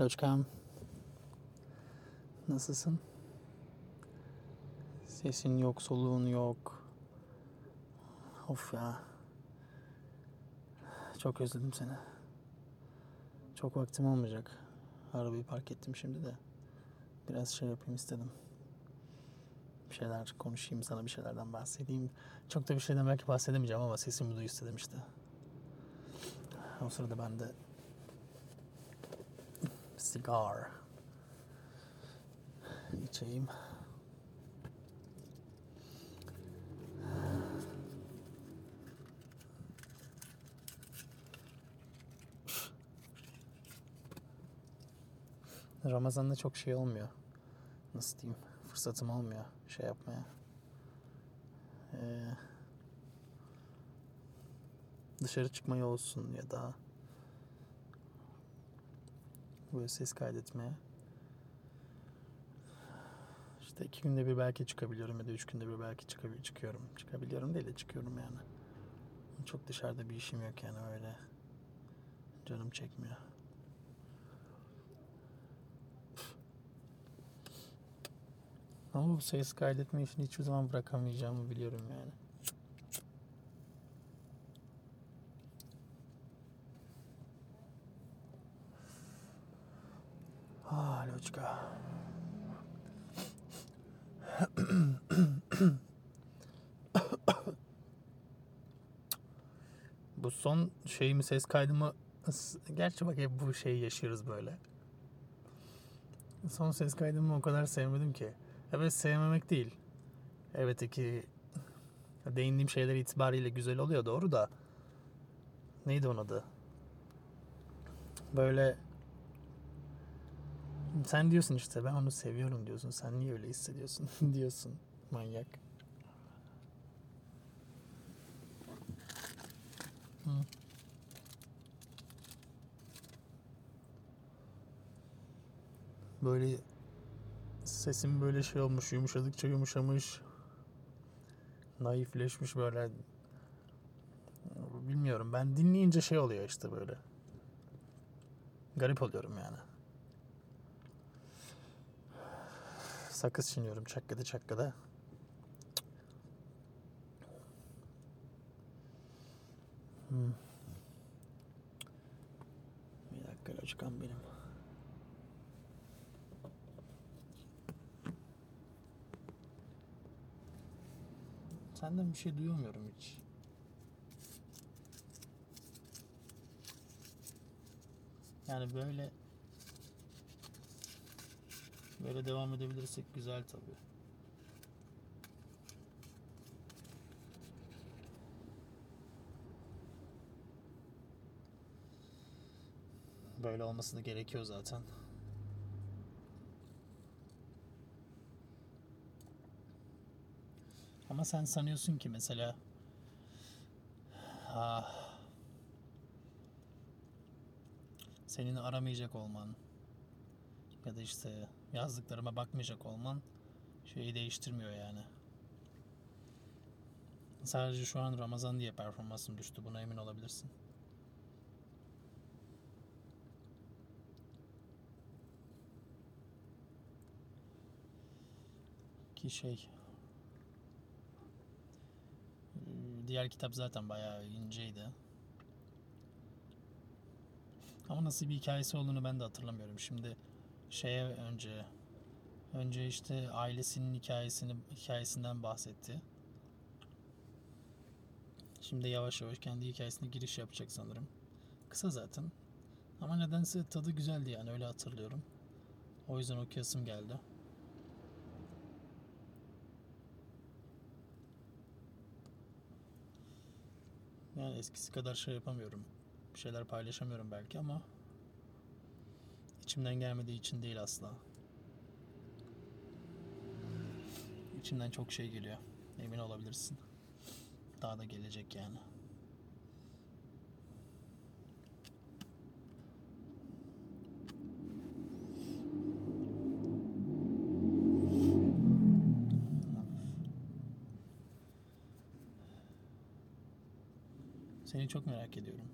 Loçkam. Nasılsın? Sesin yok, soluğun yok. Of ya. Çok özledim seni. Çok vaktim olmayacak. Arabayı park ettim şimdi de. Biraz şey yapayım istedim. Bir şeyler konuşayım, sana bir şeylerden bahsedeyim. Çok da bir şeyden belki bahsedemeyeceğim ama sesimi duy istedim işte. O sırada ben de Sigar. İçeyim. Ramazan'da çok şey olmuyor. Nasıl diyeyim? Fırsatım olmuyor şey yapmaya. Ee, dışarı çıkmaya olsun ya da böyle ses kaydetmeye. İşte iki günde bir belki çıkabiliyorum ya da üç günde bir belki çıkabil çıkıyorum. Çıkabiliyorum değil de çıkıyorum yani. Çok dışarıda bir işim yok yani öyle. Canım çekmiyor. Ama bu ses kaydetme işini hiçbir zaman bırakamayacağımı biliyorum yani. Loçka. bu son şeyimi ses kaydımı gerçi bak hep bu şeyi yaşıyoruz böyle. Son ses kaydımı o kadar sevmedim ki. Evet sevmemek değil. Evet ki değindiğim şeyler itibariyle güzel oluyor doğru da neydi onun adı? Böyle sen diyorsun işte ben onu seviyorum diyorsun. Sen niye öyle hissediyorsun diyorsun manyak. Böyle sesim böyle şey olmuş, yumuşadıkça yumuşamış. Naifleşmiş böyle. Bilmiyorum ben dinleyince şey oluyor işte böyle. Garip oluyorum yani. Sakız çiğniyorum çakkada çakkada. Hmm. Bir dakika loçkam benim. Senden bir şey duyamıyorum hiç. Yani böyle böyle devam edebilirsek güzel tabii. Böyle olması gerekiyor zaten. Ama sen sanıyorsun ki mesela ah, senin aramayacak olman ya da işte yazdıklarıma bakmayacak olman şeyi değiştirmiyor yani. Sadece şu an Ramazan diye performansım düştü. Buna emin olabilirsin. Ki şey diğer kitap zaten bayağı inceydi. Ama nasıl bir hikayesi olduğunu ben de hatırlamıyorum. Şimdi şeye önce önce işte ailesinin hikayesini hikayesinden bahsetti. Şimdi yavaş yavaş kendi hikayesine giriş yapacak sanırım. Kısa zaten. Ama nedense tadı güzeldi yani öyle hatırlıyorum. O yüzden okuyasım geldi. Yani eskisi kadar şey yapamıyorum. Bir şeyler paylaşamıyorum belki ama içimden gelmediği için değil asla. İçimden çok şey geliyor. Emin olabilirsin. Daha da gelecek yani. Seni çok merak ediyorum.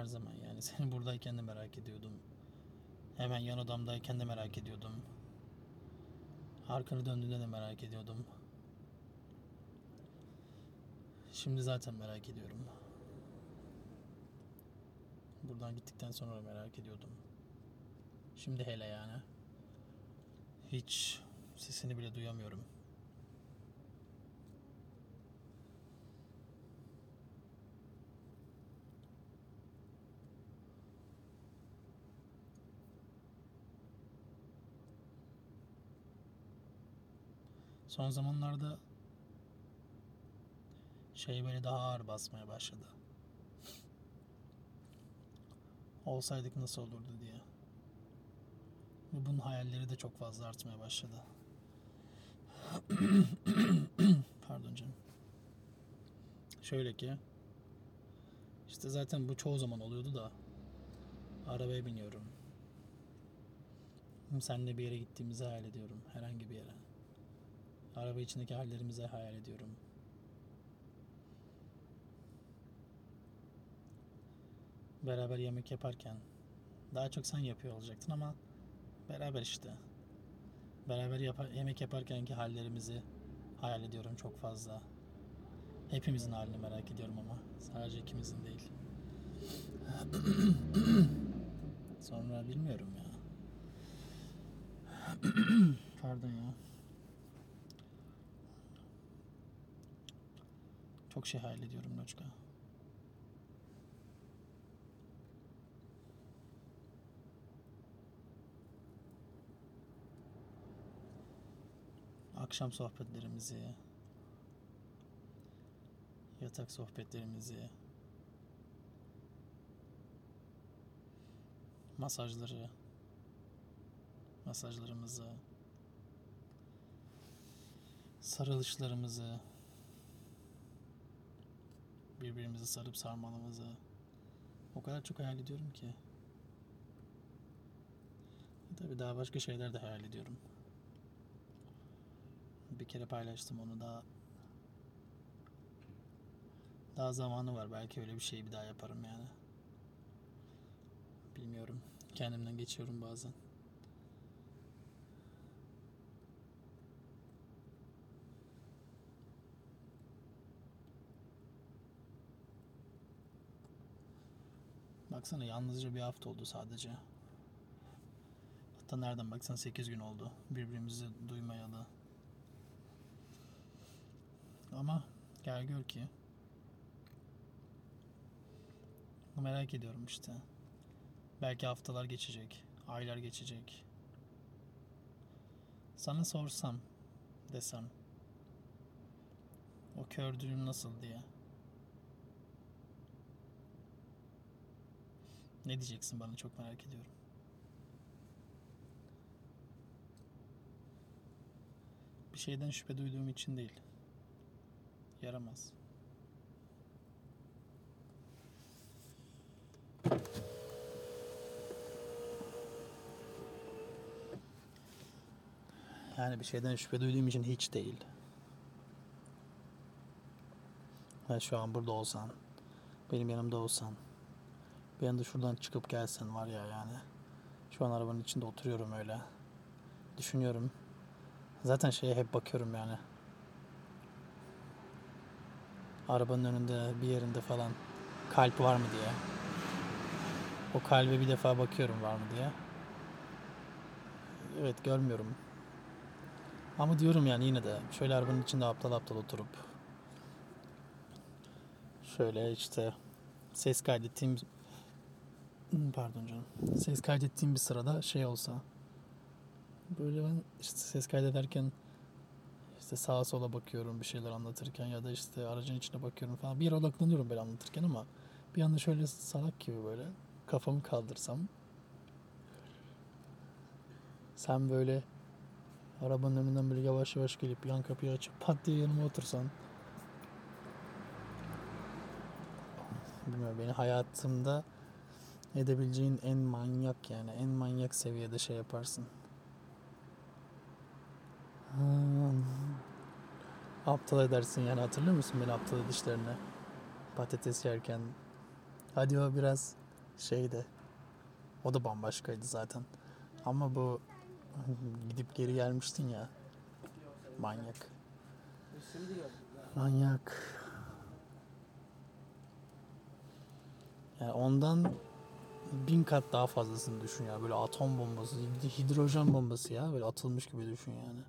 Her zaman yani seni buradayken de merak ediyordum. Hemen yan odamdayken de merak ediyordum. Arkanı döndüğünde de merak ediyordum. Şimdi zaten merak ediyorum. Buradan gittikten sonra merak ediyordum. Şimdi hele yani. Hiç sesini bile duyamıyorum. Son zamanlarda şey böyle daha ağır basmaya başladı. Olsaydık nasıl olurdu diye. Ve bunun hayalleri de çok fazla artmaya başladı. Pardon canım. Şöyle ki işte zaten bu çoğu zaman oluyordu da arabaya biniyorum. Seninle bir yere gittiğimizi hayal ediyorum. Herhangi bir yere. Araba içindeki hallerimizi hayal ediyorum. Beraber yemek yaparken daha çok sen yapıyor olacaktın ama beraber işte. Beraber yapa- yemek yaparkenki hallerimizi hayal ediyorum çok fazla. Hepimizin halini merak ediyorum ama sadece ikimizin değil. Sonra bilmiyorum ya. Pardon ya. Çok şey hayal ediyorum Loçka. Akşam sohbetlerimizi, yatak sohbetlerimizi, masajları, masajlarımızı, sarılışlarımızı, birbirimizi sarıp sarmalımızı o kadar çok hayal ediyorum ki. Tabii daha başka şeyler de hayal ediyorum. Bir kere paylaştım onu daha daha zamanı var. Belki öyle bir şeyi bir daha yaparım yani. Bilmiyorum. Kendimden geçiyorum bazen. Baksana yalnızca bir hafta oldu sadece. Hatta nereden baksan 8 gün oldu birbirimizi duymayalı. Ama gel gör ki merak ediyorum işte. Belki haftalar geçecek, aylar geçecek. Sana sorsam desem o kör düğüm nasıl diye. Ne diyeceksin bana çok merak ediyorum. Bir şeyden şüphe duyduğum için değil. Yaramaz. Yani bir şeyden şüphe duyduğum için hiç değil. Ve şu an burada olsan, benim yanımda olsan, bir anda şuradan çıkıp gelsen var ya yani. Şu an arabanın içinde oturuyorum öyle. Düşünüyorum. Zaten şeye hep bakıyorum yani. Arabanın önünde bir yerinde falan kalp var mı diye. O kalbe bir defa bakıyorum var mı diye. Evet görmüyorum. Ama diyorum yani yine de şöyle arabanın içinde aptal aptal oturup şöyle işte ses kaydettiğim pardon canım. Ses kaydettiğim bir sırada şey olsa. Böyle ben işte ses kaydederken işte sağa sola bakıyorum bir şeyler anlatırken ya da işte aracın içine bakıyorum falan. Bir yere odaklanıyorum böyle anlatırken ama bir anda şöyle salak gibi böyle kafamı kaldırsam. Sen böyle arabanın önünden böyle yavaş yavaş gelip yan kapıyı açıp pat diye yanıma otursan. Bilmiyorum beni hayatımda edebileceğin en manyak yani en manyak seviyede şey yaparsın. Hmm. Aptal edersin yani hatırlıyor musun beni aptal edişlerine? Patates yerken. Hadi o biraz şeyde. O da bambaşkaydı zaten. Ama bu gidip geri gelmiştin ya. Manyak. Manyak. Yani ondan bin kat daha fazlasını düşün ya. Böyle atom bombası, hidrojen bombası ya. Böyle atılmış gibi düşün yani.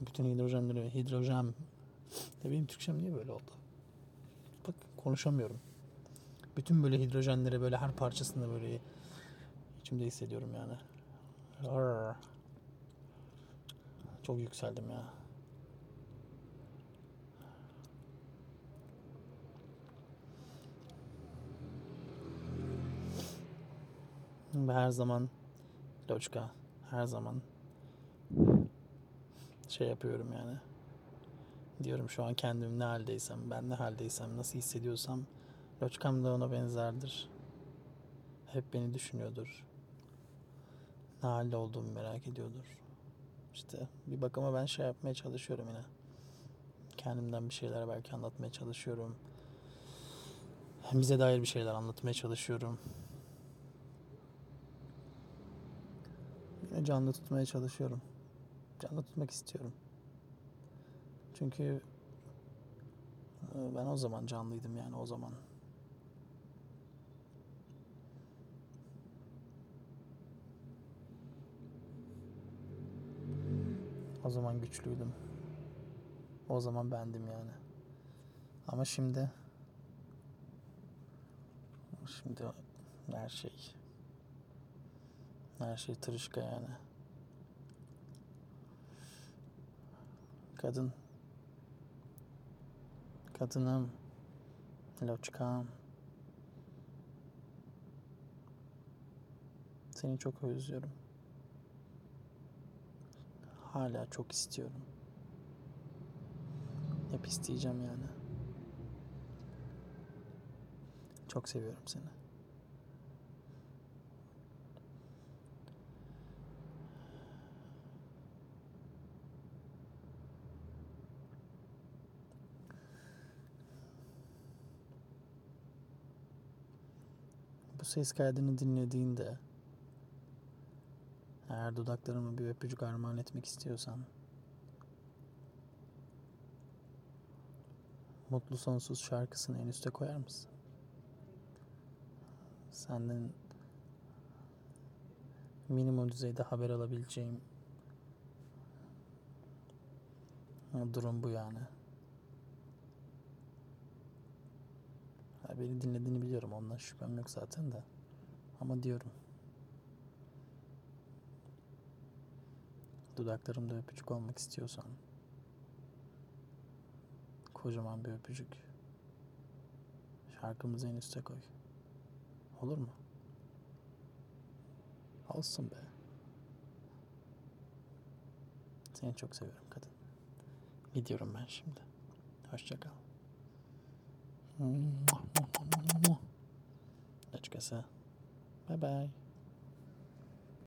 Bütün hidrojenleri, hidrojen. Ya benim Türkçem niye böyle oldu? Bak konuşamıyorum. Bütün böyle hidrojenleri böyle her parçasında böyle içimde hissediyorum yani. Arr. Çok yükseldim ya. Ve her zaman Loçka her zaman şey yapıyorum yani. Diyorum şu an kendim ne haldeysem, ben ne haldeysem, nasıl hissediyorsam Loçkam da ona benzerdir. Hep beni düşünüyordur. Ne halde olduğumu merak ediyordur. İşte bir bakıma ben şey yapmaya çalışıyorum yine. Kendimden bir şeyler belki anlatmaya çalışıyorum. Bize dair bir şeyler anlatmaya çalışıyorum. Canlı tutmaya çalışıyorum. Canlı tutmak istiyorum. Çünkü e, ben o zaman canlıydım yani o zaman. O zaman güçlüydüm. O zaman bendim yani. Ama şimdi şimdi her şey her şey tırışka yani. Kadın Kadınım Loçkam Seni çok özlüyorum. Hala çok istiyorum. Hep isteyeceğim yani. Çok seviyorum seni. Ses kaydını dinlediğinde eğer dudaklarıma bir öpücük armağan etmek istiyorsan Mutlu Sonsuz şarkısını en üste koyar mısın? Senden minimum düzeyde haber alabileceğim durum bu yani. Beni dinlediğini biliyorum. Ondan şüphem yok zaten de. Ama diyorum. Dudaklarımda öpücük olmak istiyorsan kocaman bir öpücük şarkımızı en üste koy. Olur mu? Olsun be. Seni çok seviyorum kadın. Gidiyorum ben şimdi. Hoşça kal. Na csak essa. Bye bye.